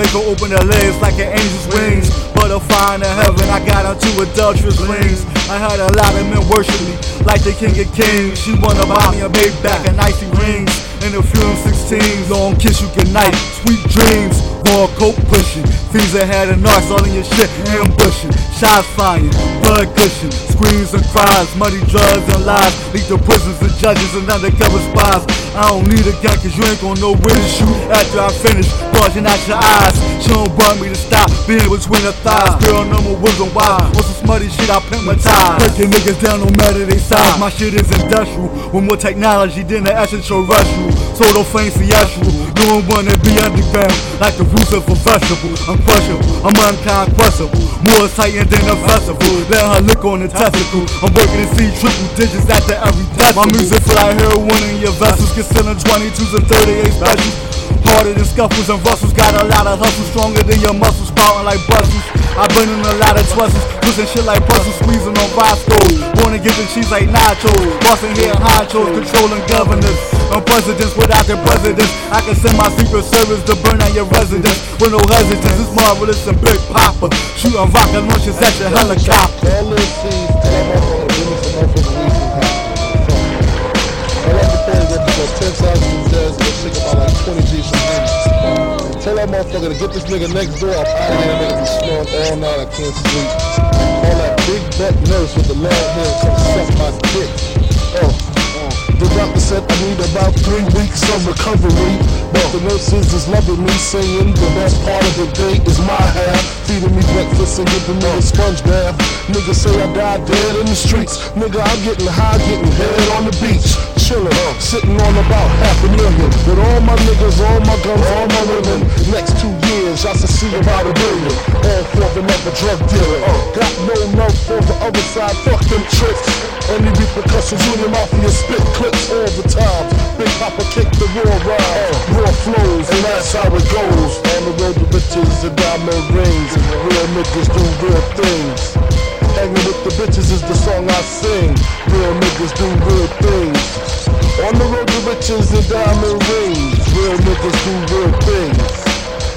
make her open her legs like an angel's wings. Butterfly in the heaven, I got her two adulterous wings. I had a lot of men worship me like the king of kings. She wanna buy me a big back and icy rings. A few M16s, long kiss you goodnight, sweet dreams. Raw coke pushing, fiends ahead and narcs all in your shit, ambushing, shots flying, blood gushing, screams and cries, muddy drugs and lies, lead to prisons and judges and undercover spies. I don't need a gun cause you ain't gonna know where to shoot after I finish, bulging out your eyes. She don't want me to stop, being between her thighs. Girl, no more wisdom why. On some smutty shit, I pimp my ties. Breaking niggas down no matter they size. My shit is industrial, with more technology than the extraterrestrial. Soda flame theatrical, no one wanna be underground, like the roots of a vegetable. I'm crushable, I'm unconquestable, more exciting than a festival. Let her lick on the testicle. I'm working to see triple digits after every death. My music feel like heroin in your vessels, consider 22s and 38 specials. Harder than scuffles and rustles, got a lot of hustle, stronger than your muscles, spouting like Brussels. I've been in a lot of twistles, pushing shit like puzzles, squeezing on Roscoe. Born and giving cheese like nachos, bossing here honchos, controlling governors. I'm presidents without the presidents. I can send my secret service to burn out your residence with no hesitance. It's marvelous and big popper. Shooting rocket launches at your helicopter. All this sees that I'm up on the business and motherfucking weed from I like the point that because 10,000 jazz and shake about like 20 G's from him. Tell that motherfucker to get this nigga next door up out of here. Nigga be snoring all night. I can't sleep. All that big butt nurse with the long hair come suck my dick. Oh. The doctor said I need about three weeks of recovery. But the nurses is loving me, saying the best part of the day is my half. Feeding me breakfast and giving me a sponge bath. Niggas say I died dead in the streets. Nigga, I'm getting high, getting head on the beach. Chillin', sitting on about half a million. With all my niggas, all my guns, all my women. Next two years, I should see about a billion. Another drug dealer. Uh, got no love for the other side, fuck them tricks. Any repercussions, Junior Mafia spit clips all the time. Big Poppa kick the raw ride, raw flows, and that's how it goes. On the road to riches and diamond rings, real niggas do real things. Hanging with the bitches is the song I sing. Real niggas do real things. On the road to riches and diamond rings, real niggas do real things.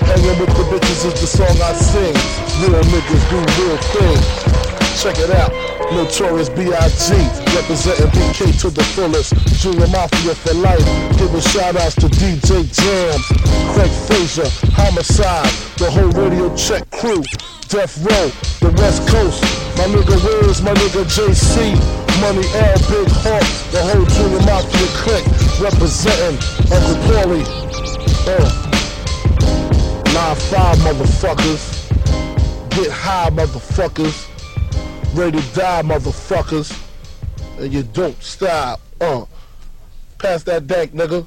Hanging with the bitches is the song I sing. Real niggas do real things. Check it out. Notorious B.I.G. Representing BK to the fullest. Junior Mafia for life. Giving shout outs to DJ Jams, Craig Frazier, Homicide, the whole radio check crew. Death Row, the West Coast. My nigga Wiz, my nigga JC. Money L, Big Hawk, the whole Junior Mafia clique. Representing Uncle Paulie. Uh. 9-5 motherfuckers. Get high motherfuckers. Ready to die motherfuckers. And you don't stop. Uh. Pass that dank nigga.